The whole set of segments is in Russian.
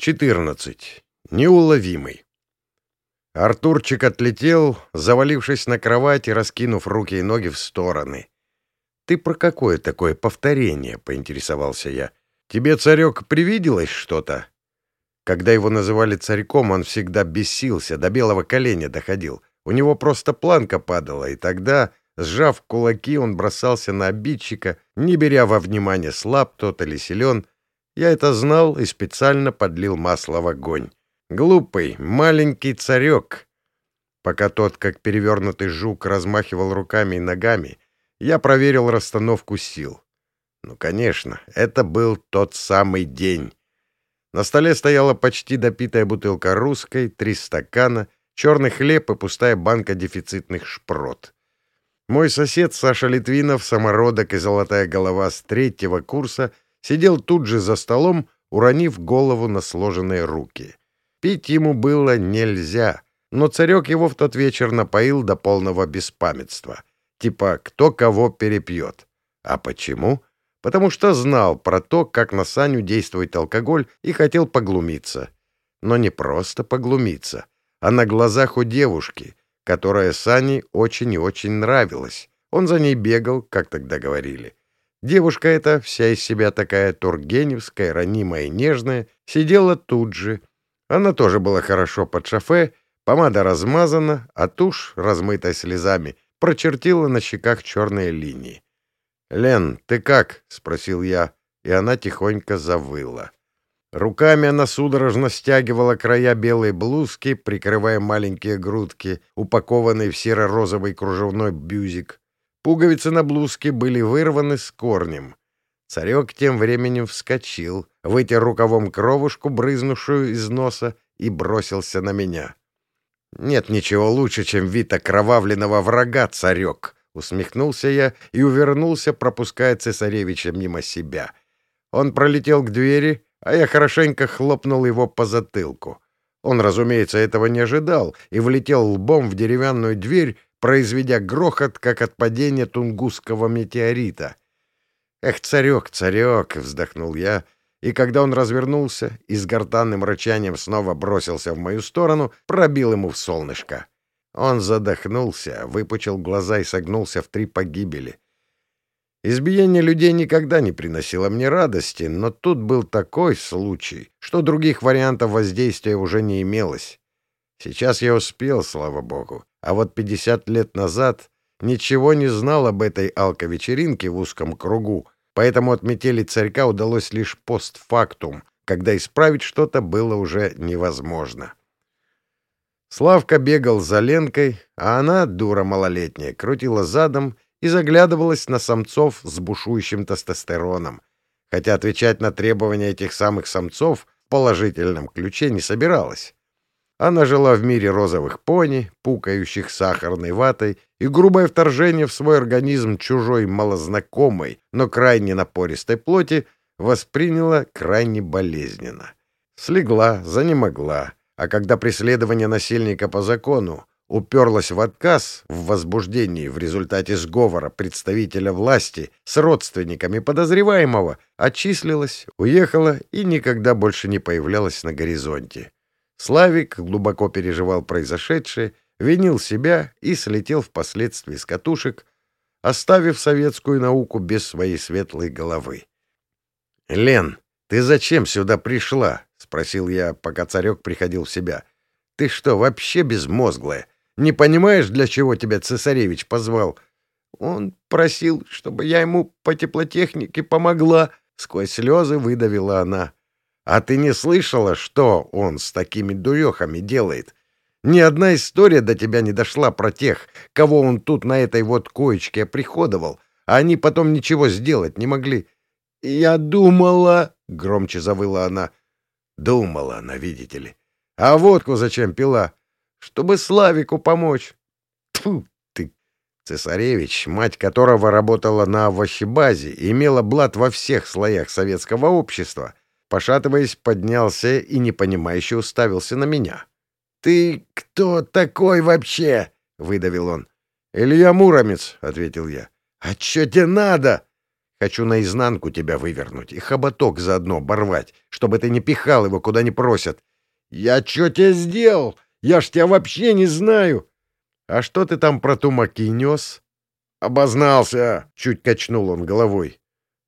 14. Неуловимый. Артурчик отлетел, завалившись на кровать и раскинув руки и ноги в стороны. «Ты про какое такое повторение?» — поинтересовался я. «Тебе, царек, привиделось что-то?» Когда его называли царьком, он всегда бесился, до белого коленя доходил. У него просто планка падала, и тогда, сжав кулаки, он бросался на обидчика, не беря во внимание, слаб тот или силен, я это знал и специально подлил масло в огонь. Глупый, маленький царек. Пока тот, как перевернутый жук, размахивал руками и ногами, я проверил расстановку сил. Ну, конечно, это был тот самый день. На столе стояла почти допитая бутылка русской, три стакана, черный хлеб и пустая банка дефицитных шпрот. Мой сосед Саша Литвинов, самородок и золотая голова с третьего курса — сидел тут же за столом, уронив голову на сложенные руки. Пить ему было нельзя, но царек его в тот вечер напоил до полного беспамятства. Типа, кто кого перепьет. А почему? Потому что знал про то, как на Саню действует алкоголь, и хотел поглумиться. Но не просто поглумиться, а на глазах у девушки, которая Сане очень и очень нравилась. Он за ней бегал, как тогда говорили. Девушка эта, вся из себя такая тургеневская, ранимая и нежная, сидела тут же. Она тоже была хорошо под шофе, помада размазана, а тушь, размытая слезами, прочертила на щеках черные линии. «Лен, ты как?» — спросил я, и она тихонько завыла. Руками она судорожно стягивала края белой блузки, прикрывая маленькие грудки, упакованные в серо-розовый кружевной бюзик. Пуговицы на блузке были вырваны с корнем. Царек тем временем вскочил, вытер рукавом кровушку, брызнувшую из носа, и бросился на меня. «Нет ничего лучше, чем вид окровавленного врага, царек!» — усмехнулся я и увернулся, пропуская цесаревича мимо себя. Он пролетел к двери, а я хорошенько хлопнул его по затылку. Он, разумеется, этого не ожидал и влетел лбом в деревянную дверь, произведя грохот, как от падения тунгусского метеорита. «Эх, царек, царек!» — вздохнул я, и когда он развернулся и с гортанным рычанием снова бросился в мою сторону, пробил ему в солнышко. Он задохнулся, выпучил глаза и согнулся в три погибели. Избиение людей никогда не приносило мне радости, но тут был такой случай, что других вариантов воздействия уже не имелось. Сейчас я успел, слава богу. А вот 50 лет назад ничего не знал об этой алко-вечеринке в узком кругу, поэтому от метели царька удалось лишь постфактум, когда исправить что-то было уже невозможно. Славка бегал за Ленкой, а она, дура малолетняя, крутила задом и заглядывалась на самцов с бушующим тестостероном, хотя отвечать на требования этих самых самцов в положительном ключе не собиралась. Она жила в мире розовых пони, пукающих сахарной ватой, и грубое вторжение в свой организм чужой малознакомой, но крайне напористой плоти восприняла крайне болезненно. Слегла, занемогла, а когда преследование насильника по закону уперлась в отказ в возбуждении в результате сговора представителя власти с родственниками подозреваемого, отчислилась, уехала и никогда больше не появлялась на горизонте. Славик глубоко переживал произошедшее, винил себя и слетел впоследствии с катушек, оставив советскую науку без своей светлой головы. — Лен, ты зачем сюда пришла? — спросил я, пока царек приходил в себя. — Ты что, вообще безмозглая? Не понимаешь, для чего тебя цесаревич позвал? Он просил, чтобы я ему по теплотехнике помогла. Сквозь слезы выдавила она. А ты не слышала, что он с такими дурехами делает? Ни одна история до тебя не дошла про тех, кого он тут на этой вот коечке приходовал, а они потом ничего сделать не могли. «Я думала...» — громче завыла она. Думала она, видите ли. А водку зачем пила? Чтобы Славику помочь. Тьфу! Цесаревич, мать которого работала на овощебазе, имела блат во всех слоях советского общества — Пошатываясь, поднялся и непонимающе уставился на меня. «Ты кто такой вообще?» — выдавил он. «Илья Муромец», — ответил я. «А что тебе надо?» Хочу наизнанку тебя вывернуть и хоботок заодно оборвать, чтобы ты не пихал его, куда не просят. Я что тебе сделал? Я ж тебя вообще не знаю. А что ты там про тумаки нес? Обознался, чуть качнул он головой.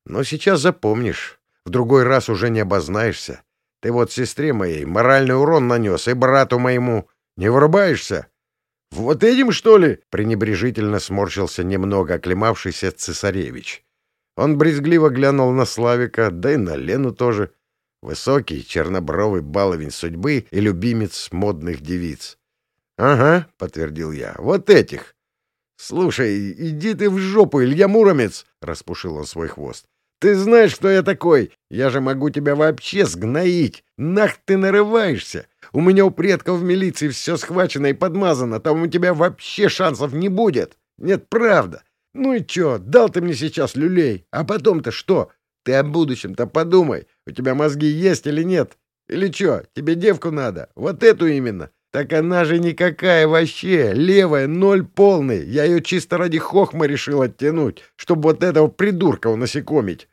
Но сейчас запомнишь. В другой раз уже не обознаешься. Ты вот сестре моей моральный урон нанес, и брату моему. Не вырубаешься? Вот этим, что ли? пренебрежительно сморщился немного оклемавшийся цесаревич. Он брезгливо глянул на Славика, да и на Лену тоже. Высокий, чернобровый баловень судьбы и любимец модных девиц. — Ага, — подтвердил я, — вот этих. — Слушай, иди ты в жопу, Илья Муромец! — распушил он свой хвост. — Ты знаешь, кто я такой? Я же могу тебя вообще сгноить. Нах ты нарываешься! У меня у предков в милиции все схвачено и подмазано, там у тебя вообще шансов не будет. Нет, правда. Ну и чё, дал ты мне сейчас люлей, а потом-то что? Ты о будущем-то подумай, у тебя мозги есть или нет? Или чё, тебе девку надо? Вот эту именно. Так она же никакая вообще, левая, ноль полный. Я ее чисто ради хохма решил оттянуть, чтобы вот этого придурка унасекомить. —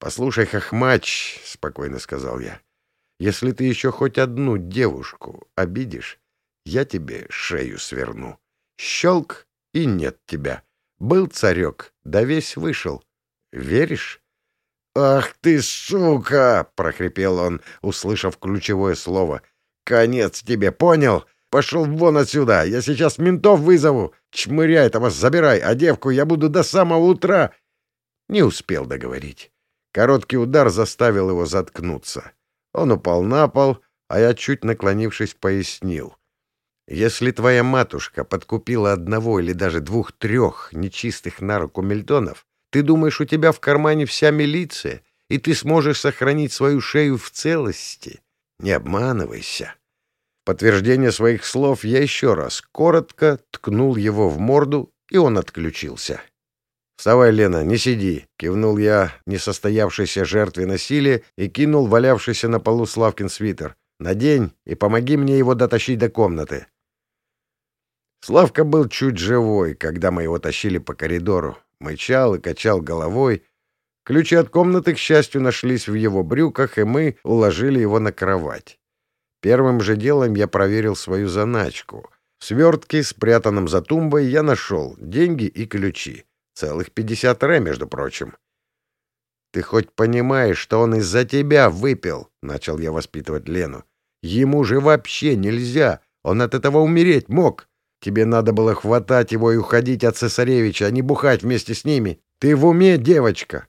Послушай, хохмач, — спокойно сказал я, — если ты еще хоть одну девушку обидишь, я тебе шею сверну. Щелк, и нет тебя. Был царек, да весь вышел. Веришь? «Ах ты, сука!» — прохрипел он, услышав ключевое слово. «Конец тебе, понял? Пошел вон отсюда! Я сейчас ментов вызову! Чмыряй там, забирай, а девку я буду до самого утра!» Не успел договорить. Короткий удар заставил его заткнуться. Он упал на пол, а я, чуть наклонившись, пояснил. «Если твоя матушка подкупила одного или даже двух-трех нечистых на руку мельтонов, ты думаешь, у тебя в кармане вся милиция, и ты сможешь сохранить свою шею в целости? Не обманывайся. Подтверждение своих слов я еще раз коротко ткнул его в морду, и он отключился. «Вставай, Лена, не сиди!» — кивнул я несостоявшейся жертве насилия и кинул валявшийся на полу Славкин свитер. «Надень и помоги мне его дотащить до комнаты». Славка был чуть живой, когда мы его тащили по коридору мычал и качал головой. Ключи от комнаты, к счастью, нашлись в его брюках, и мы уложили его на кровать. Первым же делом я проверил свою заначку. В свертке, спрятанном за тумбой, я нашел деньги и ключи. Целых пятьдесят ре, между прочим. «Ты хоть понимаешь, что он из-за тебя выпил?» — начал я воспитывать Лену. «Ему же вообще нельзя! Он от этого умереть мог!» Тебе надо было хватать его и уходить от цесаревича, а не бухать вместе с ними. Ты в уме, девочка!»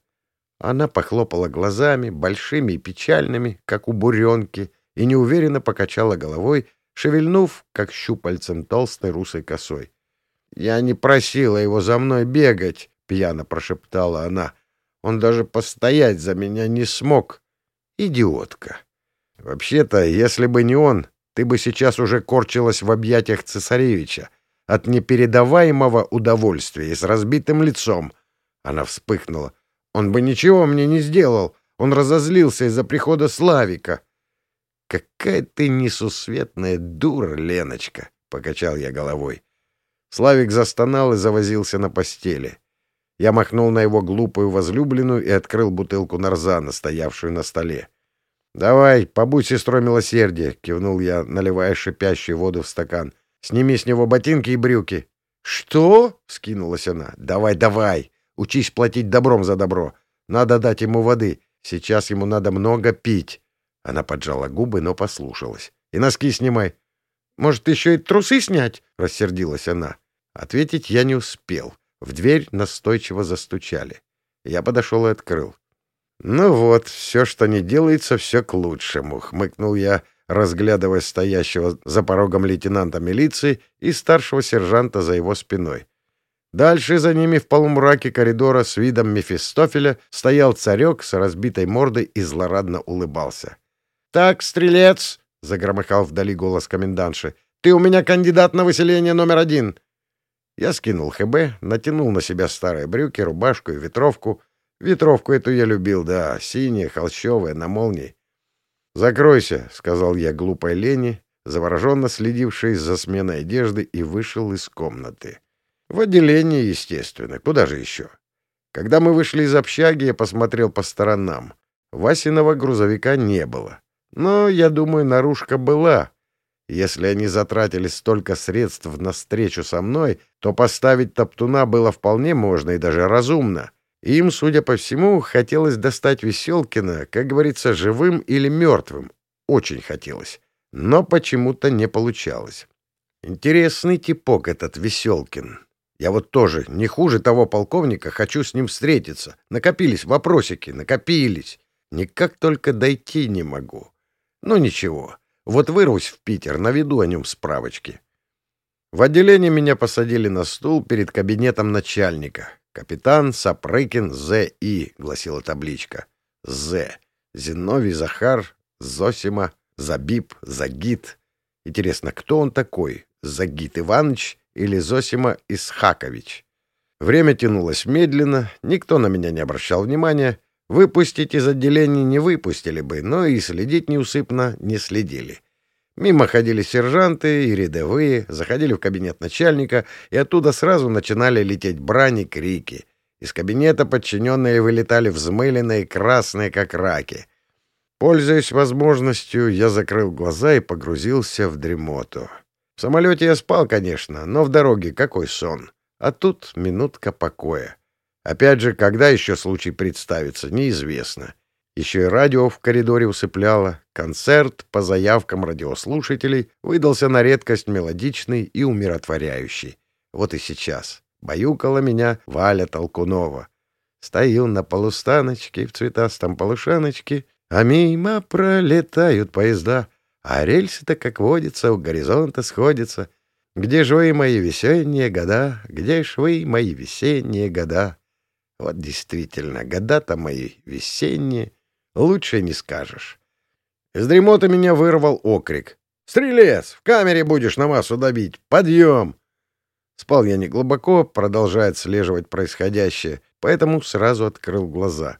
Она похлопала глазами, большими и печальными, как у буренки, и неуверенно покачала головой, шевельнув, как щупальцем толстой русой косой. «Я не просила его за мной бегать», — пьяно прошептала она. «Он даже постоять за меня не смог. Идиотка. Вообще-то, если бы не он, ты бы сейчас уже корчилась в объятиях цесаревича от непередаваемого удовольствия и с разбитым лицом. Она вспыхнула. Он бы ничего мне не сделал. Он разозлился из-за прихода Славика. «Какая ты несусветная дура, Леночка!» — покачал я головой. Славик застонал и завозился на постели. Я махнул на его глупую возлюбленную и открыл бутылку нарзана, стоявшую на столе. «Давай, побудь сестрой милосердия», — кивнул я, наливая шипящую воду в стакан. «Сними с него ботинки и брюки». «Что?» — скинулась она. «Давай, давай! Учись платить добром за добро. Надо дать ему воды. Сейчас ему надо много пить». Она поджала губы, но послушалась. «И носки снимай». «Может, еще и трусы снять?» — рассердилась она. Ответить я не успел. В дверь настойчиво застучали. Я подошел и открыл. «Ну вот, все, что не делается, все к лучшему», — хмыкнул я, разглядывая стоящего за порогом лейтенанта милиции и старшего сержанта за его спиной. Дальше за ними в полумраке коридора с видом Мефистофеля стоял царек с разбитой мордой и злорадно улыбался. «Так, стрелец!» — загромыхал вдали голос комендантши. «Ты у меня кандидат на выселение номер один!» Я скинул ХБ, натянул на себя старые брюки, рубашку и ветровку — Ветровку эту я любил, да, синяя, холщовая, на молнии. «Закройся», — сказал я глупой Лене, завороженно следившей за сменой одежды, и вышел из комнаты. В отделении, естественно. Куда же еще? Когда мы вышли из общаги, я посмотрел по сторонам. Васиного грузовика не было. Но, я думаю, наружка была. Если они затратили столько средств на встречу со мной, то поставить топтуна было вполне можно и даже разумно. Им, судя по всему, хотелось достать Веселкина, как говорится, живым или мертвым. Очень хотелось. Но почему-то не получалось. Интересный типок этот Веселкин. Я вот тоже, не хуже того полковника, хочу с ним встретиться. Накопились вопросики, накопились. Никак только дойти не могу. Ну ничего, вот вырвусь в Питер, наведу о нем справочки. В отделении меня посадили на стул перед кабинетом начальника. «Капитан Сапрыкин З.И.», — гласила табличка. «З. Зиновий Захар, Зосима, Забиб, Загид. Интересно, кто он такой? Загид Иванович или Зосима Исхакович. Время тянулось медленно, никто на меня не обращал внимания. Выпустить из отделения не выпустили бы, но и следить неусыпно не следили. Мимо ходили сержанты и рядовые, заходили в кабинет начальника, и оттуда сразу начинали лететь брани, крики. Из кабинета подчиненные вылетали взмыленные, красные, как раки. Пользуясь возможностью, я закрыл глаза и погрузился в дремоту. В самолете я спал, конечно, но в дороге какой сон. А тут минутка покоя. Опять же, когда еще случай представится, неизвестно. Еще и радио в коридоре усыпляло. Концерт по заявкам радиослушателей выдался на редкость мелодичный и умиротворяющий. Вот и сейчас. Баюкала меня Валя Толкунова. Стою на полустаночке в цветастом полушаночке, а мимо пролетают поезда — а рельсы-то, как водится, у горизонта сходятся. Где ж вы, мои весенние года? Где ж вы, мои весенние года? Вот действительно, года-то мои весенние. Лучше не скажешь. Из дремоты меня вырвал окрик. «Стрелец! В камере будешь на массу добить! Подъем!» Спал я неглубоко, продолжая отслеживать происходящее, поэтому сразу открыл глаза.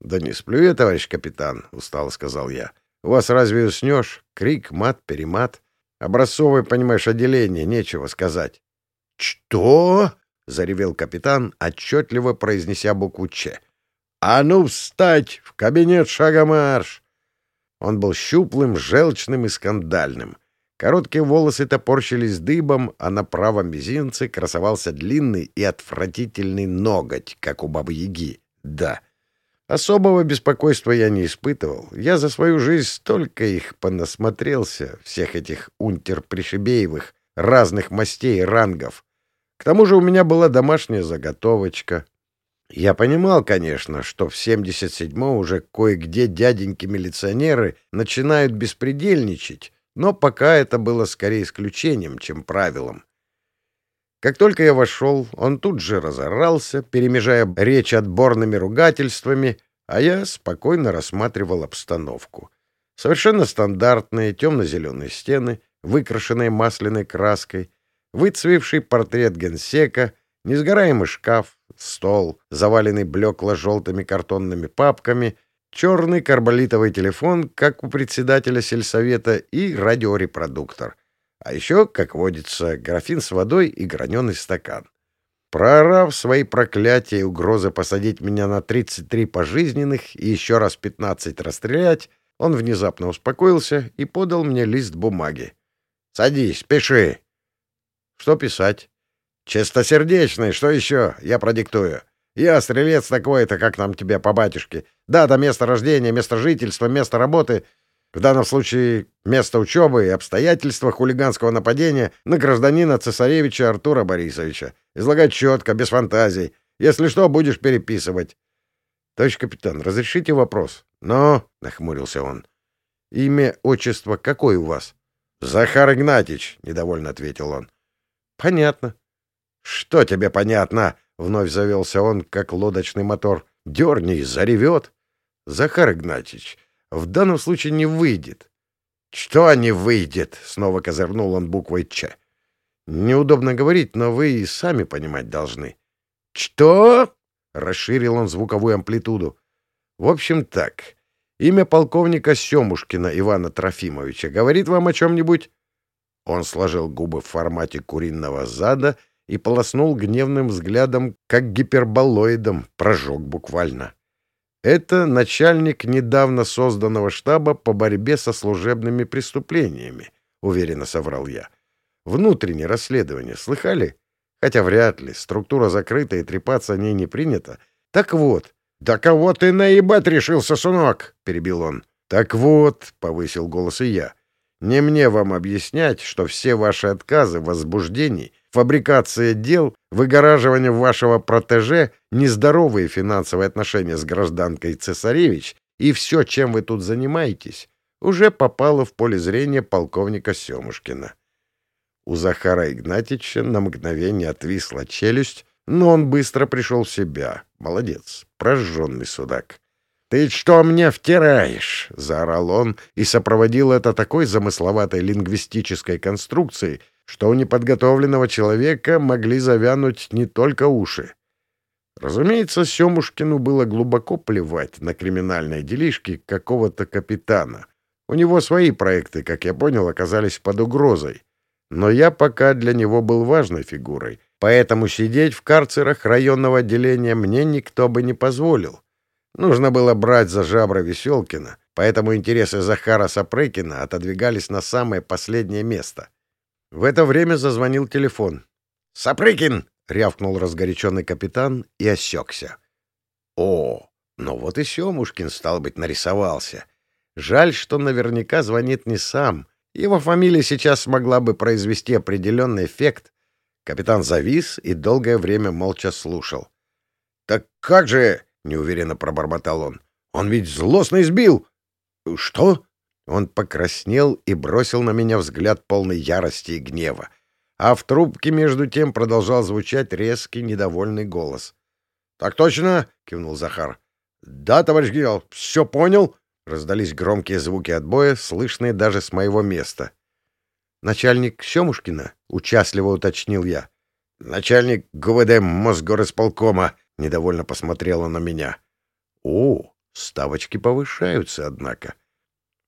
«Да не сплю я, товарищ капитан», — устало сказал я. У вас разве уснешь? Крик, мат, перемат. Образцовое, понимаешь, отделение, нечего сказать. — Что? — заревел капитан, отчетливо произнеся букву «Ч». — А ну встать! В кабинет шагомарш! Он был щуплым, желчным и скандальным. Короткие волосы топорщились дыбом, а на правом мизинце красовался длинный и отвратительный ноготь, как у бабы-яги. Да, Особого беспокойства я не испытывал. Я за свою жизнь столько их понасмотрелся, всех этих унтер-пришибеевых, разных мастей и рангов. К тому же у меня была домашняя заготовочка. Я понимал, конечно, что в 77-м уже кое-где дяденьки-милиционеры начинают беспредельничать, но пока это было скорее исключением, чем правилом. Как только я вошел, он тут же разорался, перемежая речь отборными ругательствами, а я спокойно рассматривал обстановку. Совершенно стандартные темно-зеленые стены, выкрашенные масляной краской, выцвевший портрет генсека, несгораемый шкаф, стол, заваленный блекло-желтыми картонными папками, черный карболитовый телефон, как у председателя сельсовета, и радиорепродуктор. А еще, как водится, графин с водой и граненый стакан. Проорав свои проклятия и угрозы посадить меня на 33 пожизненных и еще раз 15 расстрелять, он внезапно успокоился и подал мне лист бумаги. «Садись, пиши». «Что писать?» «Чистосердечный, что еще? Я продиктую. Я стрелец такой-то, как нам тебе по батюшке. Дата, место рождения, место жительства, место работы — в данном случае место учебы и обстоятельства хулиганского нападения на гражданина цесаревича Артура Борисовича. Излагать четко, без фантазий. Если что, будешь переписывать. — Товарищ капитан, разрешите вопрос? — Но, — нахмурился он, — имя, отчество какое у вас? — Захар Игнатьич, — недовольно ответил он. — Понятно. — Что тебе понятно? — вновь завелся он, как лодочный мотор. — Дерни, заревет. — Захар Игнатьич, в данном случае не выйдет. — Что не выйдет? — снова козырнул он буквой «Ч». — Неудобно говорить, но вы и сами понимать должны. — Что? — расширил он звуковую амплитуду. — В общем так. Имя полковника Семушкина Ивана Трофимовича говорит вам о чем-нибудь? Он сложил губы в формате куриного зада и полоснул гневным взглядом, как гиперболоидом, прожег буквально. Это начальник недавно созданного штаба по борьбе со служебными преступлениями, уверенно соврал я. Внутреннее расследование, слыхали? Хотя вряд ли, структура закрыта и трепаться о ней не принято. Так вот, «Да кого ты наебать решился, сынок?» — перебил он. «Так вот», — повысил голос и я, — «не мне вам объяснять, что все ваши отказы, возбуждений, фабрикация дел, выгораживание вашего протеже, нездоровые финансовые отношения с гражданкой Цесаревич и все, чем вы тут занимаетесь, уже попало в поле зрения полковника Семушкина». У Захара Игнатьевича на мгновение отвисла челюсть, но он быстро пришел в себя. Молодец, прожженный судак. «Ты что мне втираешь?» — заорал он и сопроводил это такой замысловатой лингвистической конструкцией, что у неподготовленного человека могли завянуть не только уши. Разумеется, Семушкину было глубоко плевать на криминальные делишки какого-то капитана. У него свои проекты, как я понял, оказались под угрозой. Но я пока для него был важной фигурой — Поэтому сидеть в карцерах районного отделения мне никто бы не позволил. Нужно было брать за жабра Веселкина, поэтому интересы Захара Сапрыкина отодвигались на самое последнее место. В это время зазвонил телефон. «Сапрыкин!» — рявкнул разгоряченный капитан и осекся. «О, ну вот и Семушкин, стал быть, нарисовался. Жаль, что наверняка звонит не сам. Его фамилия сейчас могла бы произвести определенный эффект, Капитан завис и долгое время молча слушал. «Так как же...» — неуверенно пробормотал он. «Он ведь злостно избил!» «Что?» Он покраснел и бросил на меня взгляд полной ярости и гнева. А в трубке между тем продолжал звучать резкий, недовольный голос. «Так точно!» — кивнул Захар. «Да, товарищ генерал, все понял!» Раздались громкие звуки отбоя, слышные даже с моего места. «Начальник Семушкина?» — участливо уточнил я. «Начальник ГУВД Мосгорисполкома», — недовольно посмотрела на меня. «О, ставочки повышаются, однако».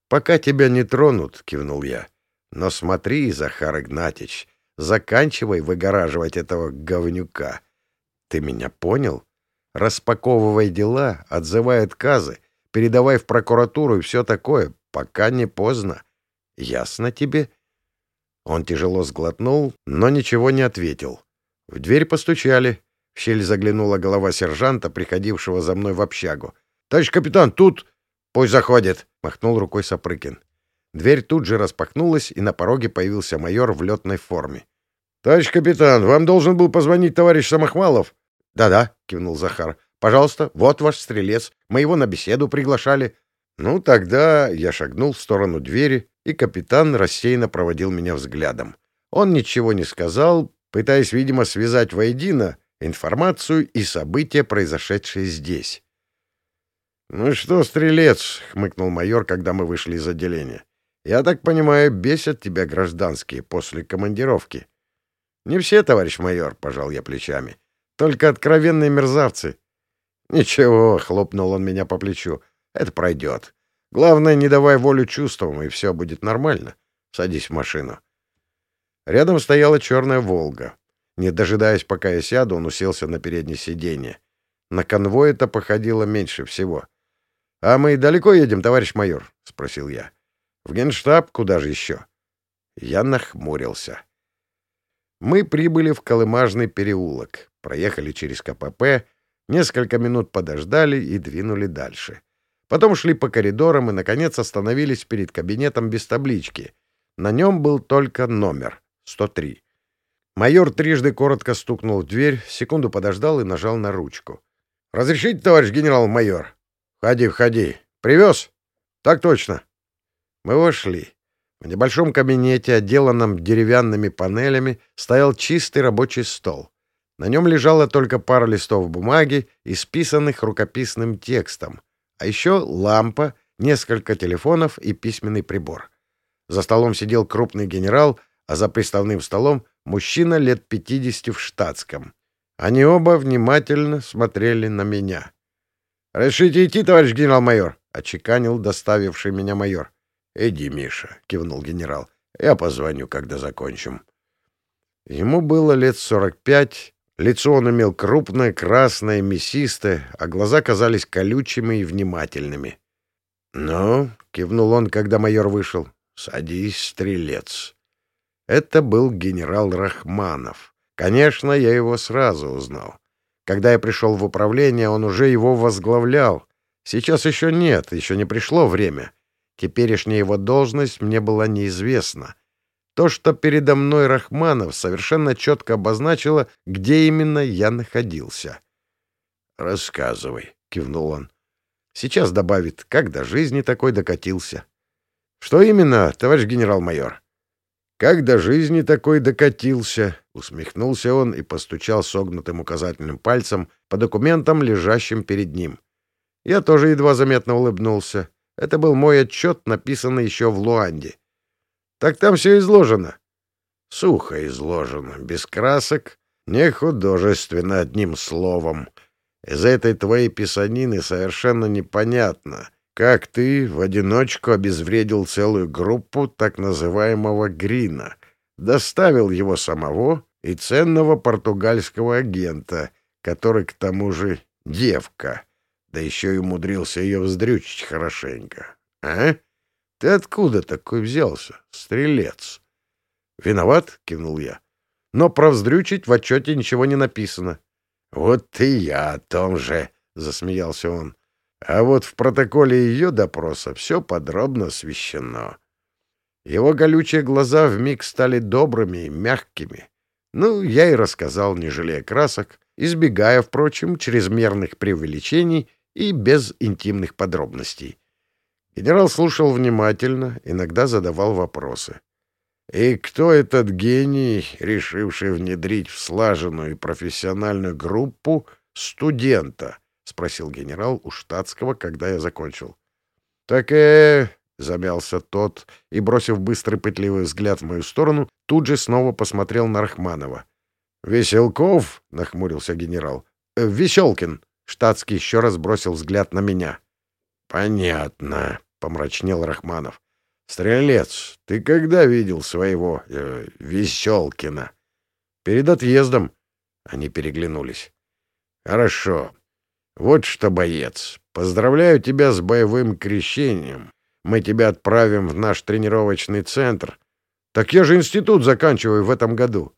«Пока тебя не тронут», — кивнул я. «Но смотри, Захар Игнатьич, заканчивай выгораживать этого говнюка. Ты меня понял? Распаковывай дела, отзывай отказы, передавай в прокуратуру и все такое, пока не поздно. Ясно тебе?» Он тяжело сглотнул, но ничего не ответил. В дверь постучали. В щель заглянула голова сержанта, приходившего за мной в общагу. — Товарищ капитан, тут... — Пусть заходит, — махнул рукой Сапрыкин. Дверь тут же распахнулась, и на пороге появился майор в летной форме. — Товарищ капитан, вам должен был позвонить товарищ Самохвалов. Да — Да-да, — кивнул Захар. — Пожалуйста, вот ваш стрелец. Мы его на беседу приглашали. Ну, тогда я шагнул в сторону двери, и капитан рассеянно проводил меня взглядом. Он ничего не сказал, пытаясь, видимо, связать воедино информацию и события, произошедшие здесь. «Ну что, стрелец?» — хмыкнул майор, когда мы вышли из отделения. «Я так понимаю, бесят тебя гражданские после командировки». «Не все, товарищ майор», — пожал я плечами. «Только откровенные мерзавцы». «Ничего», — хлопнул он меня по плечу. «Это пройдет. Главное, не давай волю чувствам, и все будет нормально. Садись в машину. Рядом стояла черная «Волга». Не дожидаясь, пока я сяду, он уселся на переднее сиденье. На конвой это походило меньше всего. — А мы далеко едем, товарищ майор? — спросил я. — В генштаб? Куда же еще? Я нахмурился. Мы прибыли в Колымажный переулок, проехали через КПП, несколько минут подождали и двинули дальше. — Потом шли по коридорам и, наконец, остановились перед кабинетом без таблички. На нем был только номер — 103. Майор трижды коротко стукнул в дверь, секунду подождал и нажал на ручку. — Разрешите, товарищ генерал-майор? — Входи, входи. Привез? — Так точно. Мы вошли. В небольшом кабинете, отделанном деревянными панелями, стоял чистый рабочий стол. На нем лежала только пара листов бумаги, исписанных рукописным текстом — а еще лампа, несколько телефонов и письменный прибор. За столом сидел крупный генерал, а за приставным столом мужчина лет пятидесяти в штатском. Они оба внимательно смотрели на меня. — Решите идти, товарищ генерал-майор? — очеканил доставивший меня майор. — Иди, Миша, — кивнул генерал. — Я позвоню, когда закончим. Ему было лет сорок пять, лицо он имел крупное, красное, мясистое, а глаза казались колючими и внимательными. «Ну», — кивнул он, когда майор вышел, — «садись, стрелец». Это был генерал Рахманов. Конечно, я его сразу узнал. Когда я пришел в управление, он уже его возглавлял. Сейчас еще нет, еще не пришло время. Теперешняя его должность мне была неизвестна. То, что передо мной Рахманов, совершенно четко обозначило, где именно я находился. «Рассказывай», — кивнул он. Сейчас добавит, как до жизни такой докатился. «Что именно, товарищ генерал-майор?» «Как до жизни такой докатился?» — усмехнулся он и постучал согнутым указательным пальцем по документам, лежащим перед ним. Я тоже едва заметно улыбнулся. Это был мой отчет, написанный еще в Луанде. Так там все изложено. Сухо изложено, без красок, не художественно, одним словом. Из этой твоей писанины совершенно непонятно, как ты в одиночку обезвредил целую группу так называемого Грина, доставил его самого и ценного португальского агента, который к тому же девка — да еще и умудрился ее вздрючить хорошенько. А? Ты откуда такой взялся, стрелец? Виноват, кивнул я. Но про вздрючить в отчете ничего не написано. Вот и я о том же, засмеялся он. А вот в протоколе ее допроса все подробно освещено. Его колючие глаза вмиг стали добрыми и мягкими. Ну, я и рассказал, не жалея красок, избегая, впрочем, чрезмерных преувеличений и без интимных подробностей. Генерал слушал внимательно, иногда задавал вопросы. «И кто этот гений, решивший внедрить в слаженную и профессиональную группу студента?» — спросил генерал у штатского, когда я закончил. «Так э...» — замялся тот и, бросив быстрый пытливый взгляд в мою сторону, тут же снова посмотрел на Рахманова. «Веселков?» — нахмурился генерал. «Э, «Веселкин», Штатский еще раз бросил взгляд на меня. «Понятно», — помрачнел Рахманов. «Стрелец, ты когда видел своего э, Веселкина?» «Перед отъездом». Они переглянулись. «Хорошо. Вот что, боец, поздравляю тебя с боевым крещением. Мы тебя отправим в наш тренировочный центр. Так я же институт заканчиваю в этом году».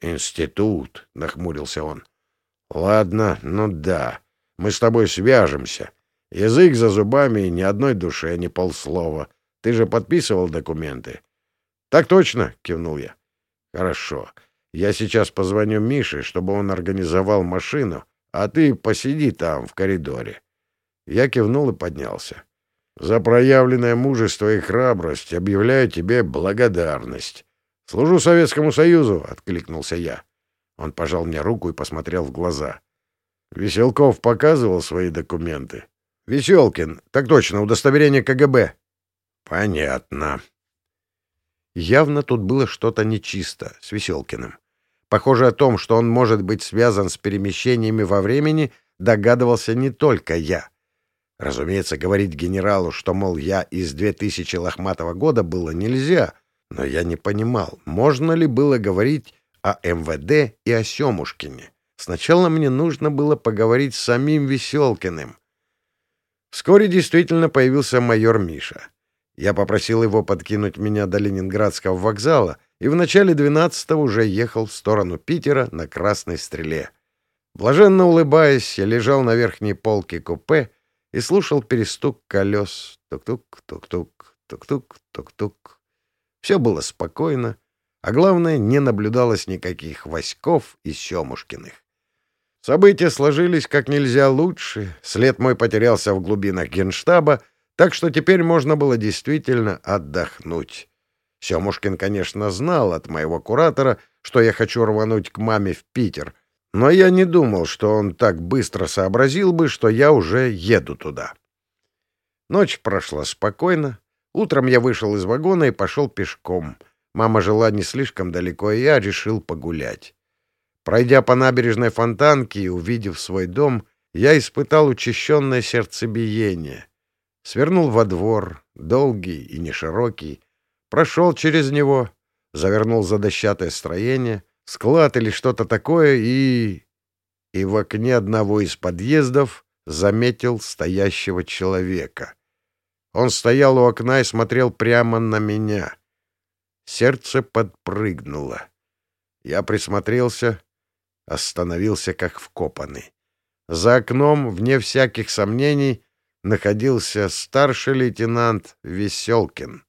«Институт», — нахмурился он. Ладно, ну да. Мы с тобой свяжемся. Язык за зубами и ни одной душе, ни полслова. Ты же подписывал документы? Так точно, кивнул я. Хорошо. Я сейчас позвоню Мише, чтобы он организовал машину, а ты посиди там, в коридоре. Я кивнул и поднялся. За проявленное мужество и храбрость объявляю тебе благодарность. Служу Советскому Союзу, откликнулся я. Он пожал мне руку и посмотрел в глаза. Веселков показывал свои документы. Веселкин, так точно, удостоверение КГБ. Понятно. Явно тут было что-то нечисто с Веселкиным. Похоже о том, что он может быть связан с перемещениями во времени, догадывался не только я. Разумеется, говорить генералу, что, мол, я из 2000 лохматого года было нельзя, но я не понимал, можно ли было говорить о МВД и о Семушкине. Сначала мне нужно было поговорить с самим Веселкиным. Вскоре действительно появился майор Миша. Я попросил его подкинуть меня до Ленинградского вокзала и в начале 12-го уже ехал в сторону Питера на Красной Стреле. Блаженно улыбаясь, я лежал на верхней полке купе и слушал перестук колес. Тук-тук, тук-тук, тук-тук, тук-тук. Все было спокойно, а главное, не наблюдалось никаких Васьков и Семушкиных. События сложились как нельзя лучше, след мой потерялся в глубинах генштаба, так что теперь можно было действительно отдохнуть. Семушкин, конечно, знал от моего куратора, что я хочу рвануть к маме в Питер, но я не думал, что он так быстро сообразил бы, что я уже еду туда. Ночь прошла спокойно. Утром я вышел из вагона и пошел пешком — Мама жила не слишком далеко, и я решил погулять. Пройдя по набережной Фонтанки и увидев свой дом, я испытал учащенное сердцебиение. Свернул во двор, долгий и неширокий, прошел через него, завернул за дощатое строение, Склад или что-то такое, и... И в окне одного из подъездов заметил стоящего человека. Он стоял у окна и смотрел прямо на меня. Сердце подпрыгнуло. Я присмотрелся, остановился как вкопанный. За окном, вне всяких сомнений, находился старший лейтенант Веселкин.